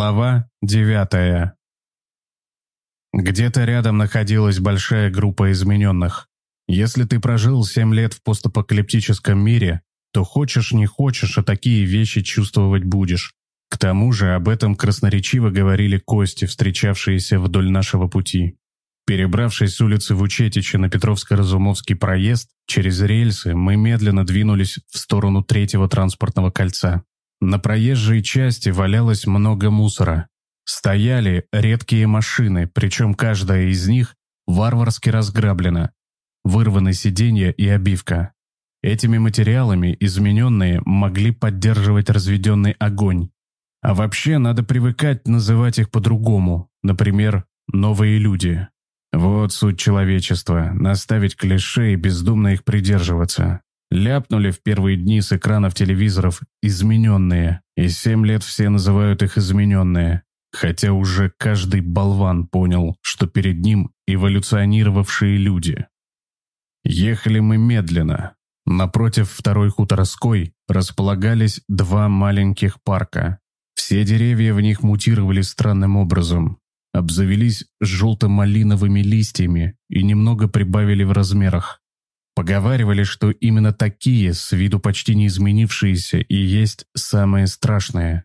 Глава девятая. Где-то рядом находилась большая группа измененных. Если ты прожил семь лет в постапокалиптическом мире, то хочешь не хочешь, а такие вещи чувствовать будешь. К тому же об этом красноречиво говорили кости, встречавшиеся вдоль нашего пути. Перебравшись с улицы в Учетичи на Петровско-Разумовский проезд, через рельсы мы медленно двинулись в сторону третьего транспортного кольца. На проезжей части валялось много мусора. Стояли редкие машины, причем каждая из них варварски разграблена. Вырваны сиденья и обивка. Этими материалами измененные могли поддерживать разведенный огонь. А вообще надо привыкать называть их по-другому, например, «новые люди». Вот суть человечества – наставить клише и бездумно их придерживаться. Ляпнули в первые дни с экранов телевизоров «измененные», и семь лет все называют их «измененные», хотя уже каждый болван понял, что перед ним эволюционировавшие люди. Ехали мы медленно. Напротив второй хуторской располагались два маленьких парка. Все деревья в них мутировали странным образом, обзавелись желто-малиновыми листьями и немного прибавили в размерах. Поговаривали, что именно такие, с виду почти не изменившиеся, и есть самые страшные.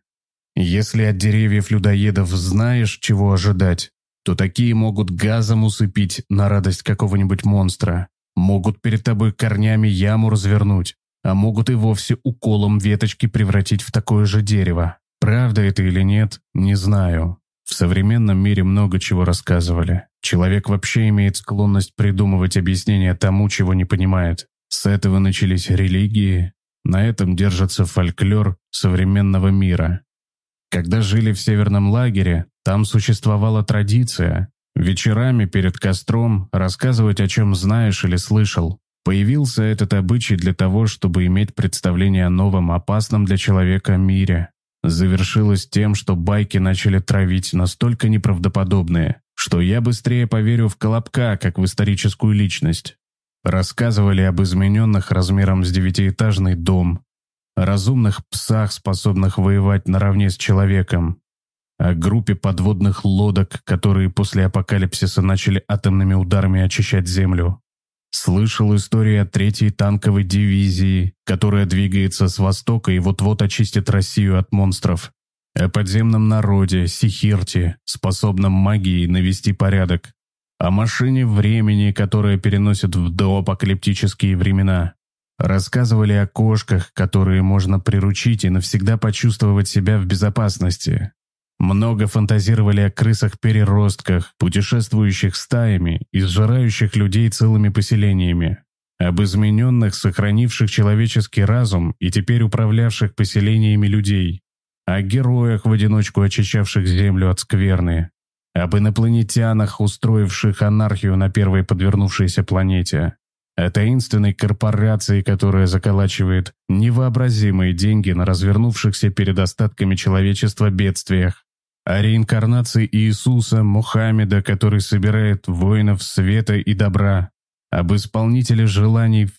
Если от деревьев людоедов знаешь, чего ожидать, то такие могут газом усыпить на радость какого-нибудь монстра, могут перед тобой корнями яму развернуть, а могут и вовсе уколом веточки превратить в такое же дерево. Правда это или нет, не знаю. В современном мире много чего рассказывали. Человек вообще имеет склонность придумывать объяснения тому, чего не понимает. С этого начались религии, на этом держится фольклор современного мира. Когда жили в северном лагере, там существовала традиция вечерами перед костром рассказывать о чем знаешь или слышал. Появился этот обычай для того, чтобы иметь представление о новом, опасном для человека мире завершилось тем, что байки начали травить настолько неправдоподобные, что я быстрее поверю в Колобка, как в историческую личность. Рассказывали об измененных размером с девятиэтажный дом, разумных псах, способных воевать наравне с человеком, о группе подводных лодок, которые после апокалипсиса начали атомными ударами очищать Землю, Слышал истории о третьей танковой дивизии, которая двигается с востока и вот-вот очистит Россию от монстров. О подземном народе, Сихирте, способном магией навести порядок. О машине времени, которая переносит в доапокалиптические времена. Рассказывали о кошках, которые можно приручить и навсегда почувствовать себя в безопасности. Много фантазировали о крысах-переростках, путешествующих стаями и сжирающих людей целыми поселениями. Об измененных, сохранивших человеческий разум и теперь управлявших поселениями людей. О героях, в одиночку очищавших землю от скверны. Об инопланетянах, устроивших анархию на первой подвернувшейся планете. О таинственной корпорации, которая заколачивает невообразимые деньги на развернувшихся перед остатками человечества бедствиях о реинкарнации Иисуса Мухаммеда, который собирает воинов света и добра, об исполнителе желаний в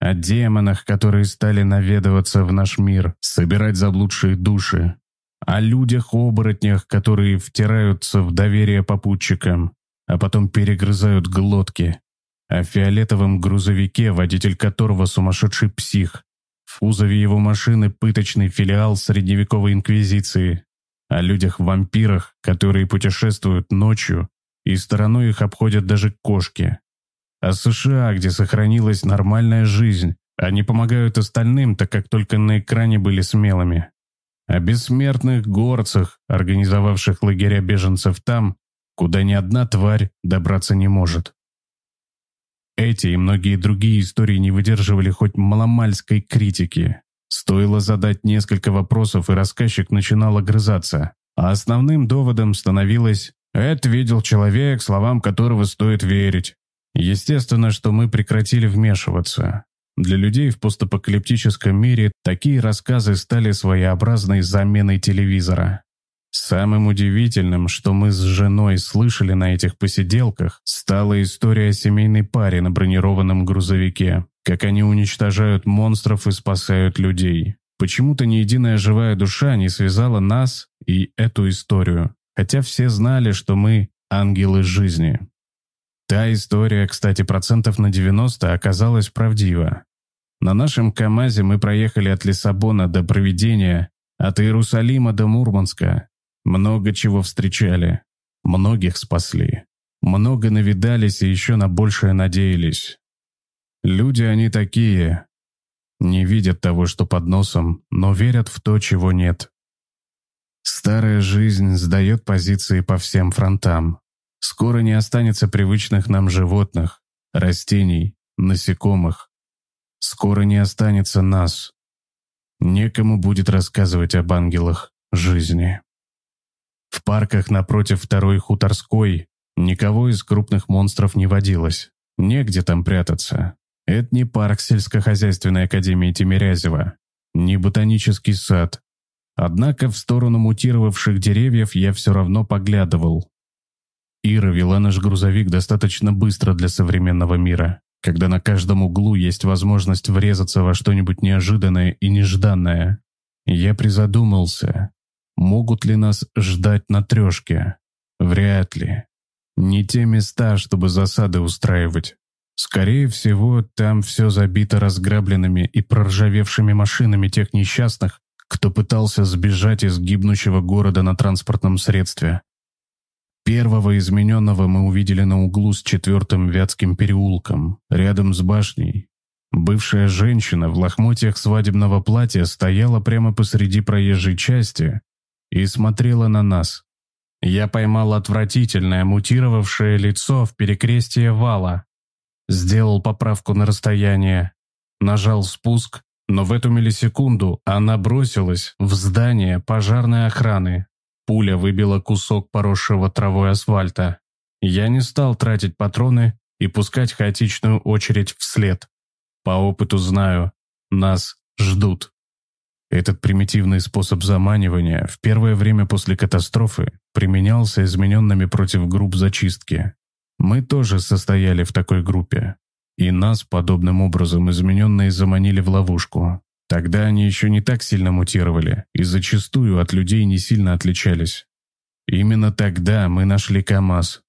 о демонах, которые стали наведываться в наш мир, собирать заблудшие души, о людях-оборотнях, которые втираются в доверие попутчикам, а потом перегрызают глотки, о фиолетовом грузовике, водитель которого сумасшедший псих, в кузове его машины пыточный филиал средневековой инквизиции, о людях-вампирах, которые путешествуют ночью, и стороной их обходят даже кошки. О США, где сохранилась нормальная жизнь, они помогают остальным, так как только на экране были смелыми. О бессмертных горцах, организовавших лагеря беженцев там, куда ни одна тварь добраться не может. Эти и многие другие истории не выдерживали хоть маломальской критики. Стоило задать несколько вопросов, и рассказчик начинал огрызаться. А основным доводом становилось «это видел человек, словам которого стоит верить». Естественно, что мы прекратили вмешиваться. Для людей в постапокалиптическом мире такие рассказы стали своеобразной заменой телевизора. Самым удивительным, что мы с женой слышали на этих посиделках, стала история о семейной паре на бронированном грузовике как они уничтожают монстров и спасают людей. Почему-то ни единая живая душа не связала нас и эту историю, хотя все знали, что мы ангелы жизни. Та история, кстати, процентов на 90 оказалась правдива. На нашем КАМАЗе мы проехали от Лиссабона до Проведения, от Иерусалима до Мурманска. Много чего встречали. Многих спасли. Много навидались и еще на большее надеялись. Люди они такие. Не видят того, что под носом, но верят в то, чего нет. Старая жизнь сдает позиции по всем фронтам. Скоро не останется привычных нам животных, растений, насекомых. Скоро не останется нас. Некому будет рассказывать об ангелах жизни. В парках напротив второй хуторской никого из крупных монстров не водилось. Негде там прятаться. Это не парк сельскохозяйственной академии Тимирязева, не ботанический сад. Однако в сторону мутировавших деревьев я все равно поглядывал. Ира вела наш грузовик достаточно быстро для современного мира, когда на каждом углу есть возможность врезаться во что-нибудь неожиданное и нежданное. Я призадумался, могут ли нас ждать на трешке? Вряд ли. Не те места, чтобы засады устраивать. Скорее всего, там все забито разграбленными и проржавевшими машинами тех несчастных, кто пытался сбежать из гибнущего города на транспортном средстве. Первого измененного мы увидели на углу с четвертым Вятским переулком, рядом с башней. Бывшая женщина в лохмотьях свадебного платья стояла прямо посреди проезжей части и смотрела на нас. Я поймал отвратительное мутировавшее лицо в перекрестие вала. Сделал поправку на расстояние. Нажал спуск, но в эту миллисекунду она бросилась в здание пожарной охраны, Пуля выбила кусок поросшего травой асфальта. Я не стал тратить патроны и пускать хаотичную очередь вслед. По опыту знаю, нас ждут. Этот примитивный способ заманивания в первое время после катастрофы применялся измененными против групп зачистки. Мы тоже состояли в такой группе. И нас подобным образом измененные заманили в ловушку. Тогда они еще не так сильно мутировали и зачастую от людей не сильно отличались. Именно тогда мы нашли КАМАЗ.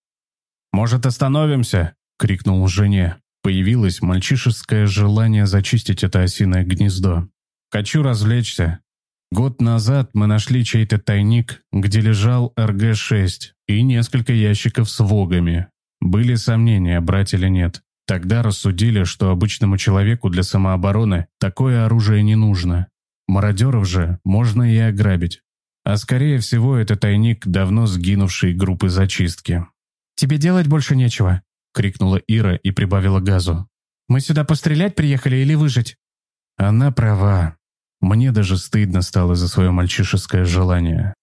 «Может, остановимся?» — крикнул жене. Появилось мальчишеское желание зачистить это осиное гнездо. «Хочу развлечься. Год назад мы нашли чей-то тайник, где лежал РГ-6 и несколько ящиков с вогами. Были сомнения, брать или нет. Тогда рассудили, что обычному человеку для самообороны такое оружие не нужно. Мародеров же можно и ограбить. А скорее всего, это тайник давно сгинувшей группы зачистки. «Тебе делать больше нечего», — крикнула Ира и прибавила газу. «Мы сюда пострелять приехали или выжить?» Она права. Мне даже стыдно стало за свое мальчишеское желание.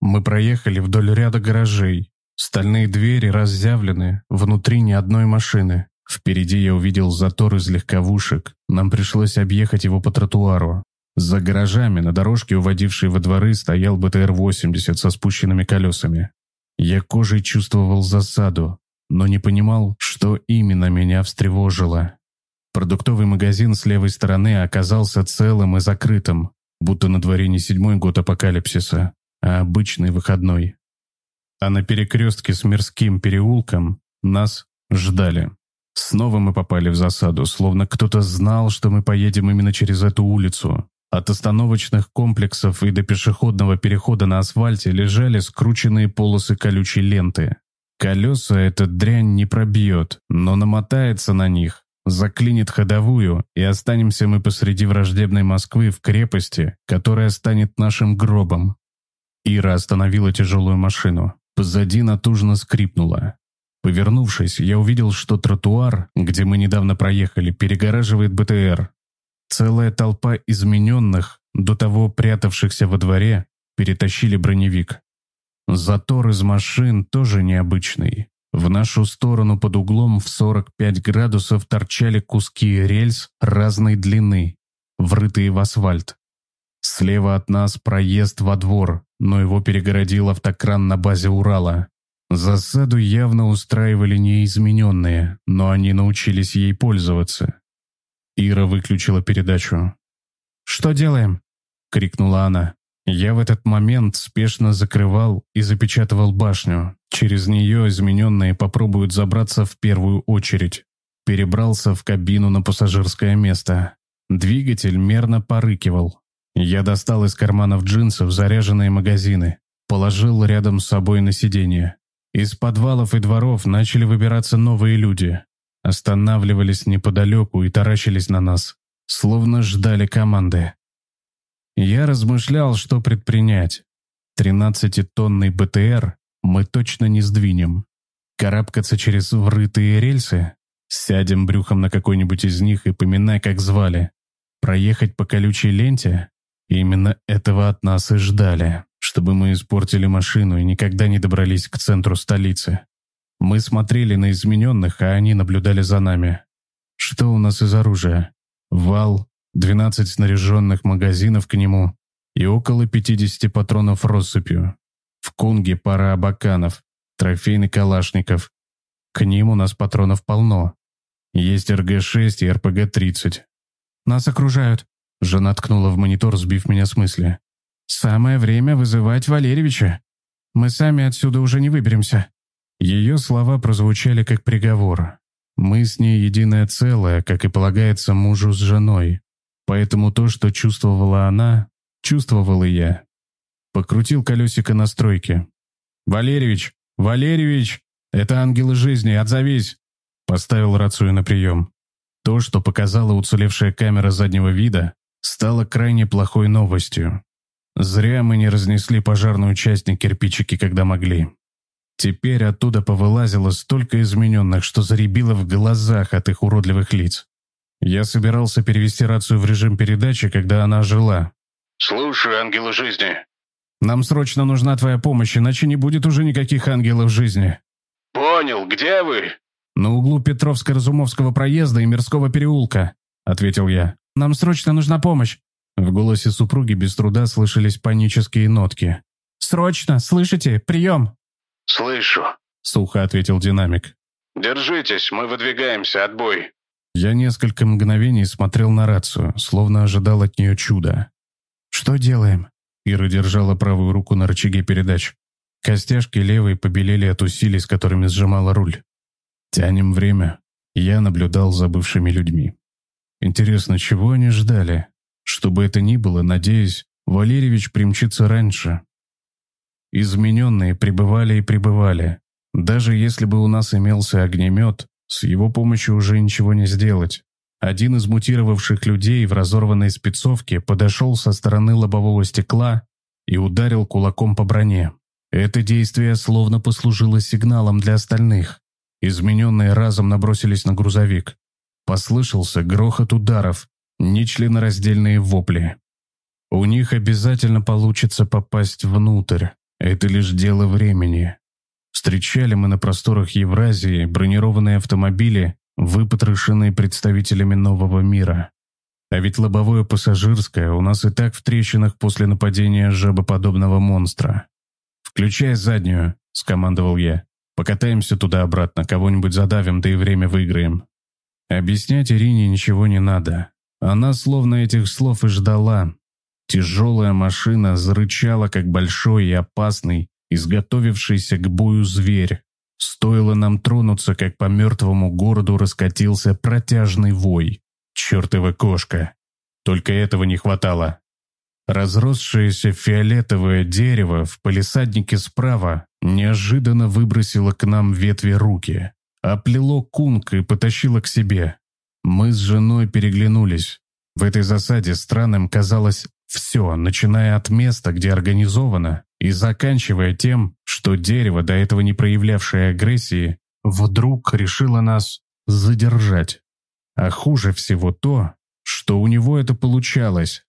Мы проехали вдоль ряда гаражей. Стальные двери разъявлены, внутри ни одной машины. Впереди я увидел затор из легковушек. Нам пришлось объехать его по тротуару. За гаражами на дорожке, уводившей во дворы, стоял БТР-80 со спущенными колесами. Я кожей чувствовал засаду, но не понимал, что именно меня встревожило. Продуктовый магазин с левой стороны оказался целым и закрытым, будто на дворе не седьмой год апокалипсиса, а обычный выходной. А на перекрестке с Мирским переулком нас ждали. Снова мы попали в засаду, словно кто-то знал, что мы поедем именно через эту улицу. От остановочных комплексов и до пешеходного перехода на асфальте лежали скрученные полосы колючей ленты. Колеса этот дрянь не пробьет, но намотается на них, заклинит ходовую, и останемся мы посреди враждебной Москвы в крепости, которая станет нашим гробом. Ира остановила тяжелую машину. Позади натужно скрипнула. Повернувшись, я увидел, что тротуар, где мы недавно проехали, перегораживает БТР. Целая толпа измененных, до того прятавшихся во дворе, перетащили броневик. Затор из машин тоже необычный. В нашу сторону под углом в 45 градусов торчали куски рельс разной длины, врытые в асфальт. Слева от нас проезд во двор, но его перегородил автокран на базе Урала. Засаду явно устраивали неизмененные, но они научились ей пользоваться. Ира выключила передачу. «Что делаем?» — крикнула она. Я в этот момент спешно закрывал и запечатывал башню. Через нее измененные попробуют забраться в первую очередь. Перебрался в кабину на пассажирское место. Двигатель мерно порыкивал. Я достал из карманов джинсов заряженные магазины. Положил рядом с собой на сиденье. Из подвалов и дворов начали выбираться новые люди. Останавливались неподалеку и таращились на нас, словно ждали команды. Я размышлял, что предпринять. Тринадцатитонный БТР мы точно не сдвинем. Карабкаться через врытые рельсы? Сядем брюхом на какой-нибудь из них и поминай, как звали. Проехать по колючей ленте? Именно этого от нас и ждали, чтобы мы испортили машину и никогда не добрались к центру столицы. Мы смотрели на измененных, а они наблюдали за нами. Что у нас из оружия? Вал, 12 снаряженных магазинов к нему и около 50 патронов россыпью. В Кунге пара абаканов, трофейный калашников. К ним у нас патронов полно. Есть РГ-6 и РПГ-30. «Нас окружают», — жена ткнула в монитор, сбив меня с мысли. «Самое время вызывать Валерьевича. Мы сами отсюда уже не выберемся». Ее слова прозвучали как приговор. Мы с ней единое целое, как и полагается мужу с женой. Поэтому то, что чувствовала она, чувствовал и я. Покрутил колесико настройки. «Валерьевич! Валерьевич! Это ангелы жизни, отзовись!» Поставил рацию на прием. То, что показала уцелевшая камера заднего вида, стало крайне плохой новостью. Зря мы не разнесли пожарную часть на кирпичики, когда могли. Теперь оттуда повылазило столько измененных, что заребило в глазах от их уродливых лиц. Я собирался перевести рацию в режим передачи, когда она жила. «Слушаю, ангелы жизни». «Нам срочно нужна твоя помощь, иначе не будет уже никаких ангелов жизни». «Понял, где вы?» «На углу Петровско-Разумовского проезда и Мирского переулка», — ответил я. «Нам срочно нужна помощь». В голосе супруги без труда слышались панические нотки. «Срочно! Слышите? Прием!» «Слышу», — сухо ответил динамик. «Держитесь, мы выдвигаемся, отбой». Я несколько мгновений смотрел на рацию, словно ожидал от нее чуда. «Что делаем?» Ира держала правую руку на рычаге передач. Костяшки левой побелели от усилий, с которыми сжимала руль. «Тянем время». Я наблюдал за бывшими людьми. Интересно, чего они ждали? Что бы это ни было, надеюсь, Валерьевич примчится раньше. Измененные пребывали и пребывали. Даже если бы у нас имелся огнемет, с его помощью уже ничего не сделать. Один из мутировавших людей в разорванной спецовке подошел со стороны лобового стекла и ударил кулаком по броне. Это действие словно послужило сигналом для остальных. Измененные разом набросились на грузовик. Послышался грохот ударов, нечленораздельные вопли. У них обязательно получится попасть внутрь. Это лишь дело времени. Встречали мы на просторах Евразии бронированные автомобили, выпотрошенные представителями нового мира. А ведь лобовое пассажирское у нас и так в трещинах после нападения жабоподобного монстра. «Включай заднюю», — скомандовал я. «Покатаемся туда-обратно, кого-нибудь задавим, да и время выиграем». Объяснять Ирине ничего не надо. Она словно этих слов и ждала. Тяжелая машина зарычала, как большой и опасный, изготовившийся к бою зверь. Стоило нам тронуться, как по мертвому городу раскатился протяжный вой. Чертова кошка. Только этого не хватало. Разросшееся фиолетовое дерево в палисаднике справа неожиданно выбросило к нам ветви руки, оплело кунг и потащило к себе. Мы с женой переглянулись. В этой засаде странным казалось все, начиная от места, где организовано, и заканчивая тем, что дерево, до этого не проявлявшее агрессии, вдруг решило нас задержать. А хуже всего то, что у него это получалось.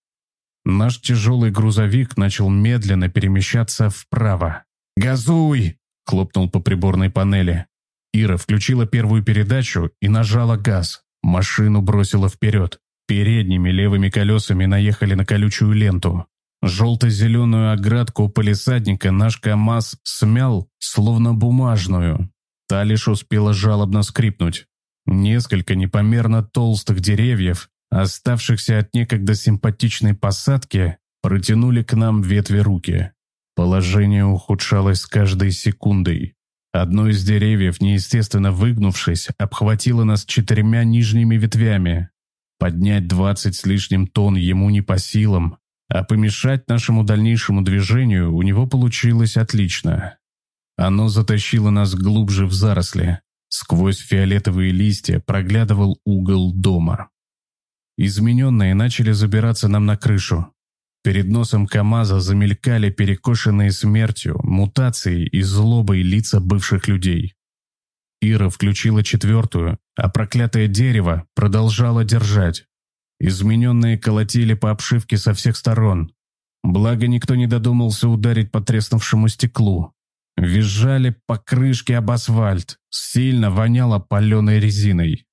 Наш тяжелый грузовик начал медленно перемещаться вправо. «Газуй!» — хлопнул по приборной панели. Ира включила первую передачу и нажала газ. Машину бросила вперед. Передними левыми колесами наехали на колючую ленту. Желто-зеленую оградку полисадника наш КамАЗ смял, словно бумажную. Та лишь успела жалобно скрипнуть. Несколько непомерно толстых деревьев, оставшихся от некогда симпатичной посадки, протянули к нам ветви руки. Положение ухудшалось с каждой секундой. Одно из деревьев, неестественно выгнувшись, обхватило нас четырьмя нижними ветвями. Поднять двадцать с лишним тонн ему не по силам, а помешать нашему дальнейшему движению у него получилось отлично. Оно затащило нас глубже в заросли. Сквозь фиолетовые листья проглядывал угол дома. Измененные начали забираться нам на крышу. Перед носом КамАЗа замелькали перекошенные смертью, мутацией и злобой лица бывших людей. Ира включила четвертую, а проклятое дерево продолжало держать. Измененные колотили по обшивке со всех сторон. Благо, никто не додумался ударить по треснувшему стеклу. Визжали по крышке об асфальт. Сильно воняло паленой резиной.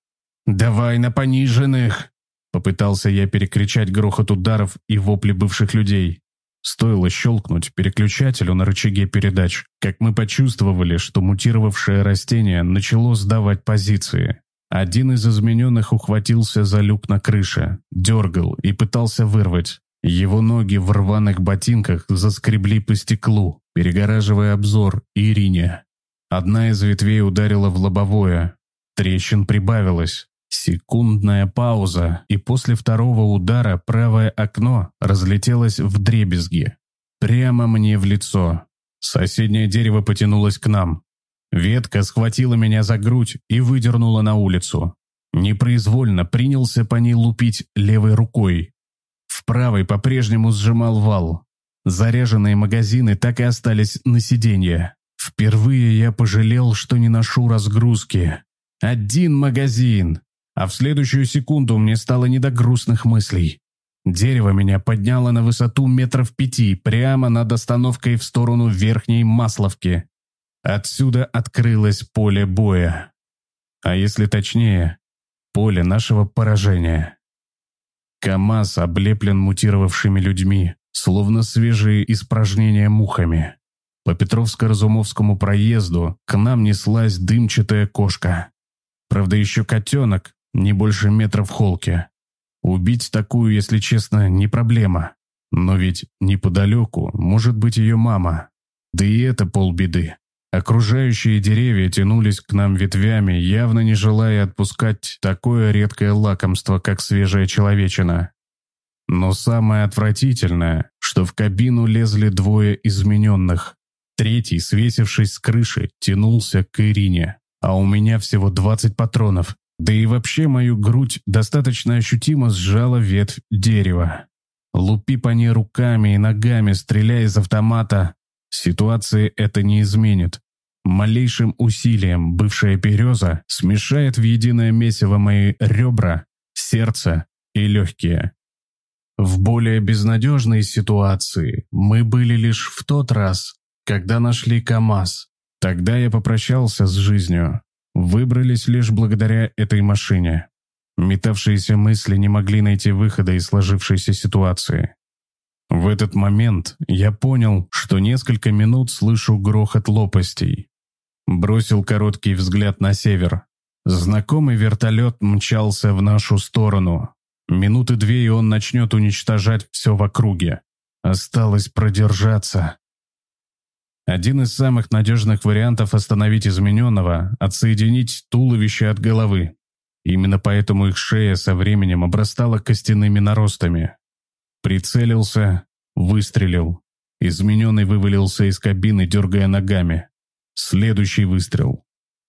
«Давай на пониженных!» Попытался я перекричать грохот ударов и вопли бывших людей. Стоило щелкнуть переключателю на рычаге передач, как мы почувствовали, что мутировавшее растение начало сдавать позиции. Один из измененных ухватился за люк на крыше, дергал и пытался вырвать. Его ноги в рваных ботинках заскребли по стеклу, перегораживая обзор Ирине. Одна из ветвей ударила в лобовое. Трещин прибавилось. Секундная пауза, и после второго удара правое окно разлетелось в дребезги. Прямо мне в лицо. Соседнее дерево потянулось к нам. Ветка схватила меня за грудь и выдернула на улицу. Непроизвольно принялся по ней лупить левой рукой. В правой по-прежнему сжимал вал. Заряженные магазины так и остались на сиденье. Впервые я пожалел, что не ношу разгрузки. Один магазин. А в следующую секунду мне стало не до грустных мыслей. Дерево меня подняло на высоту метров пяти, прямо над остановкой в сторону Верхней Масловки. Отсюда открылось поле боя. А если точнее, поле нашего поражения. КамАЗ облеплен мутировавшими людьми, словно свежие испражнения мухами. По Петровско-Разумовскому проезду к нам неслась дымчатая кошка. Правда, еще котенок, не больше метра в холке. Убить такую, если честно, не проблема. Но ведь неподалеку может быть ее мама. Да и это полбеды. Окружающие деревья тянулись к нам ветвями, явно не желая отпускать такое редкое лакомство, как свежая человечина. Но самое отвратительное, что в кабину лезли двое измененных. Третий, свесившись с крыши, тянулся к Ирине. А у меня всего 20 патронов. Да и вообще мою грудь достаточно ощутимо сжала ветвь дерева. Лупи по ней руками и ногами, стреляя из автомата. Ситуации это не изменит. Малейшим усилием бывшая береза смешает в единое месиво мои ребра, сердце и легкие. В более безнадежной ситуации мы были лишь в тот раз, когда нашли КАМАЗ. Тогда я попрощался с жизнью. Выбрались лишь благодаря этой машине. Метавшиеся мысли не могли найти выхода из сложившейся ситуации. В этот момент я понял, что несколько минут слышу грохот лопастей, Бросил короткий взгляд на север. Знакомый вертолет мчался в нашу сторону. Минуты две, и он начнет уничтожать все в округе. Осталось продержаться. Один из самых надежных вариантов остановить измененного – отсоединить туловище от головы. Именно поэтому их шея со временем обрастала костяными наростами. Прицелился, выстрелил. Измененный вывалился из кабины, дергая ногами. Следующий выстрел.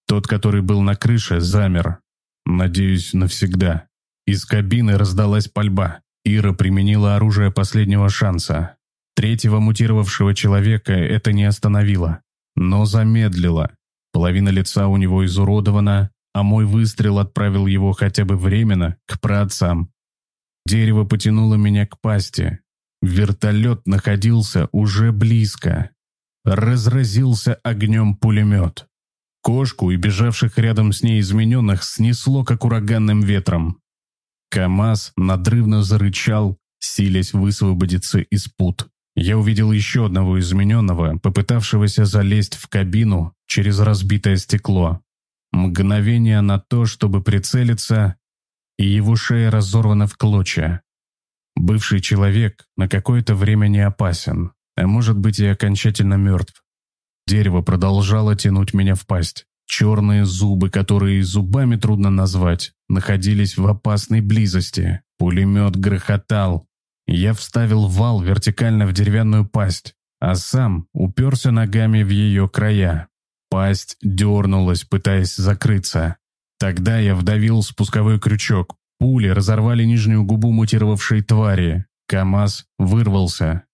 Тот, который был на крыше, замер. Надеюсь, навсегда. Из кабины раздалась пальба. Ира применила оружие последнего шанса. Третьего мутировавшего человека это не остановило, но замедлило. Половина лица у него изуродована, а мой выстрел отправил его хотя бы временно к праотцам. Дерево потянуло меня к пасти. Вертолет находился уже близко разразился огнем пулемет. Кошку и бежавших рядом с ней измененных снесло, как ураганным ветром. КамАЗ надрывно зарычал, силясь высвободиться из пут. Я увидел еще одного измененного, попытавшегося залезть в кабину через разбитое стекло. Мгновение на то, чтобы прицелиться, и его шея разорвана в клочья. Бывший человек на какое-то время не опасен, а может быть и окончательно мертв. Дерево продолжало тянуть меня в пасть. Черные зубы, которые зубами трудно назвать, находились в опасной близости. Пулемет грохотал. Я вставил вал вертикально в деревянную пасть, а сам уперся ногами в ее края. Пасть дернулась, пытаясь закрыться. Тогда я вдавил спусковой крючок. Пули разорвали нижнюю губу мутировавшей твари. КамАЗ вырвался.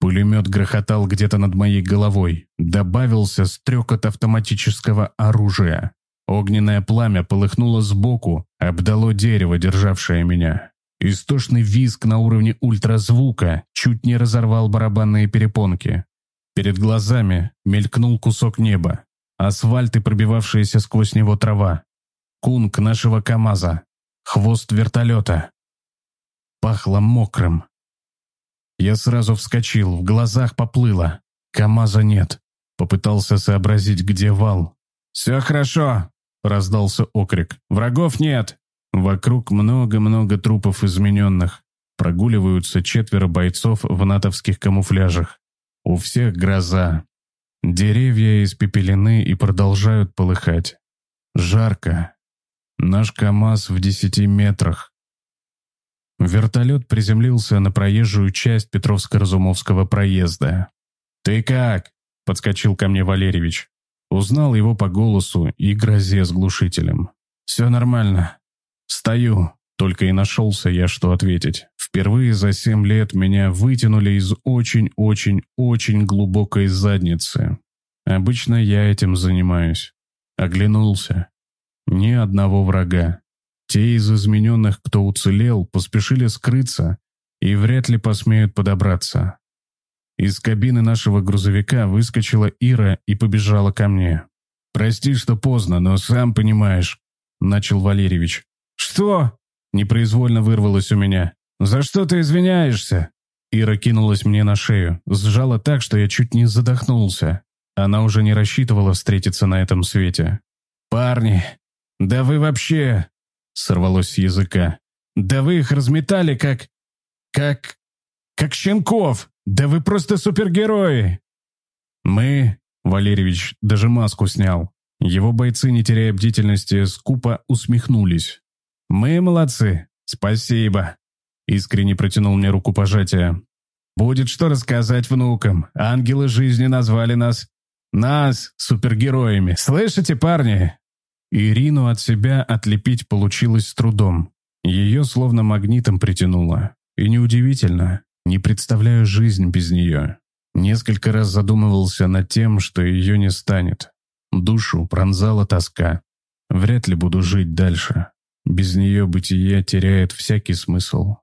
Пулемет грохотал где-то над моей головой. Добавился стрекот автоматического оружия. Огненное пламя полыхнуло сбоку, обдало дерево, державшее меня. Истошный визг на уровне ультразвука чуть не разорвал барабанные перепонки. Перед глазами мелькнул кусок неба. Асфальт и пробивавшаяся сквозь него трава. Кунг нашего КамАЗа. Хвост вертолета. Пахло мокрым. Я сразу вскочил, в глазах поплыло. КамАЗа нет. Попытался сообразить, где вал. «Все хорошо!» – раздался окрик. «Врагов нет!» Вокруг много-много трупов измененных. Прогуливаются четверо бойцов в натовских камуфляжах. У всех гроза. Деревья испепелены и продолжают полыхать. Жарко. Наш КамАЗ в десяти метрах. Вертолет приземлился на проезжую часть Петровско-Разумовского проезда. «Ты как?» – подскочил ко мне Валерьевич. Узнал его по голосу и грозе с глушителем. «Все нормально. Стою». Только и нашелся я, что ответить. Впервые за семь лет меня вытянули из очень-очень-очень глубокой задницы. Обычно я этим занимаюсь. Оглянулся. Ни одного врага. Те из измененных, кто уцелел, поспешили скрыться и вряд ли посмеют подобраться. Из кабины нашего грузовика выскочила Ира и побежала ко мне. «Прости, что поздно, но сам понимаешь», — начал Валерьевич. «Что?» — непроизвольно вырвалось у меня. «За что ты извиняешься?» Ира кинулась мне на шею, сжала так, что я чуть не задохнулся. Она уже не рассчитывала встретиться на этом свете. «Парни, да вы вообще...» сорвалось с языка. «Да вы их разметали как... как... как щенков! Да вы просто супергерои!» «Мы...» — Валерьевич даже маску снял. Его бойцы, не теряя бдительности, скупо усмехнулись. «Мы молодцы! Спасибо!» Искренне протянул мне руку пожатия. «Будет что рассказать внукам. Ангелы жизни назвали нас... нас супергероями. Слышите, парни? Ирину от себя отлепить получилось с трудом. Ее словно магнитом притянуло. И неудивительно, не представляю жизнь без нее. Несколько раз задумывался над тем, что ее не станет. Душу пронзала тоска. Вряд ли буду жить дальше. Без нее бытие теряет всякий смысл.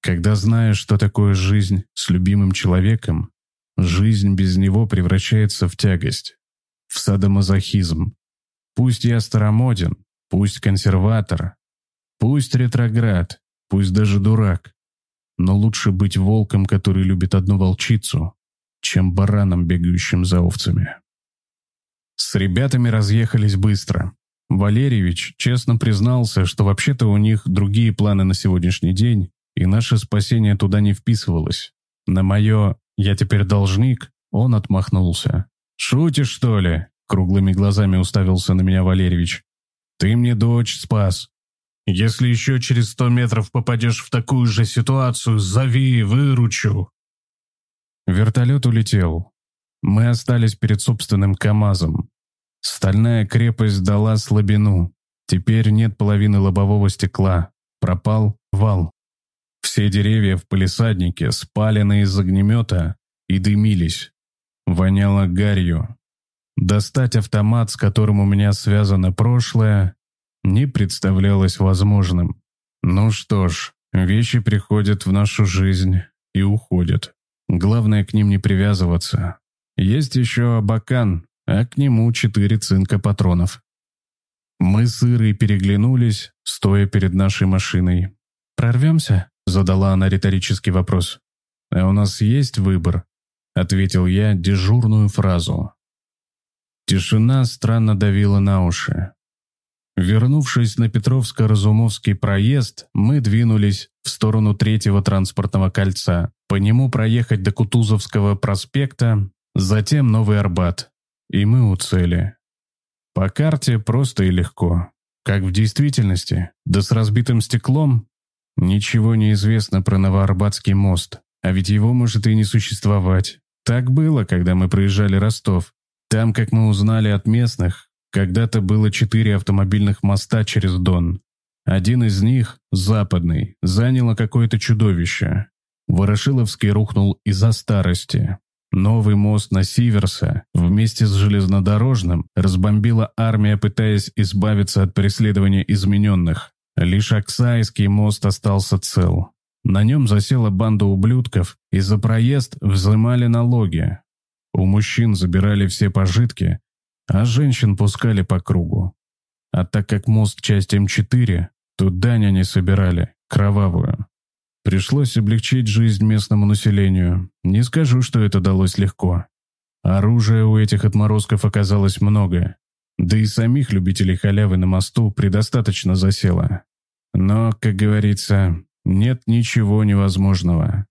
Когда знаешь, что такое жизнь с любимым человеком, жизнь без него превращается в тягость, в садомазохизм, Пусть я старомоден, пусть консерватор, пусть ретроград, пусть даже дурак, но лучше быть волком, который любит одну волчицу, чем бараном, бегающим за овцами. С ребятами разъехались быстро. Валерьевич честно признался, что вообще-то у них другие планы на сегодняшний день, и наше спасение туда не вписывалось. На мое «я теперь должник» он отмахнулся. «Шутишь, что ли? Круглыми глазами уставился на меня Валерьевич. «Ты мне дочь спас. Если еще через сто метров попадешь в такую же ситуацию, зови, выручу». Вертолет улетел. Мы остались перед собственным КАМАЗом. Стальная крепость дала слабину. Теперь нет половины лобового стекла. Пропал вал. Все деревья в палисаднике спалены из огнемета и дымились. Воняло гарью. Достать автомат, с которым у меня связано прошлое, не представлялось возможным. Ну что ж, вещи приходят в нашу жизнь и уходят. Главное к ним не привязываться. Есть еще абакан, а к нему четыре цинка патронов. Мы с Ирой переглянулись, стоя перед нашей машиной. «Прорвемся?» – задала она риторический вопрос. «А у нас есть выбор?» – ответил я дежурную фразу. Тишина странно давила на уши. Вернувшись на Петровско-Разумовский проезд, мы двинулись в сторону третьего транспортного кольца. По нему проехать до Кутузовского проспекта, затем Новый Арбат. И мы у цели. По карте просто и легко. Как в действительности, да с разбитым стеклом. Ничего не известно про Новоарбатский мост, а ведь его может и не существовать. Так было, когда мы проезжали Ростов. Там, как мы узнали от местных, когда-то было четыре автомобильных моста через Дон. Один из них, западный, заняло какое-то чудовище. Ворошиловский рухнул из-за старости. Новый мост на Сиверса вместе с железнодорожным разбомбила армия, пытаясь избавиться от преследования измененных. Лишь Оксайский мост остался цел. На нем засела банда ублюдков, и за проезд взимали налоги. У мужчин забирали все пожитки, а женщин пускали по кругу. А так как мост часть М4, то дань они собирали, кровавую. Пришлось облегчить жизнь местному населению. Не скажу, что это далось легко. Оружия у этих отморозков оказалось много. Да и самих любителей халявы на мосту предостаточно засело. Но, как говорится, нет ничего невозможного.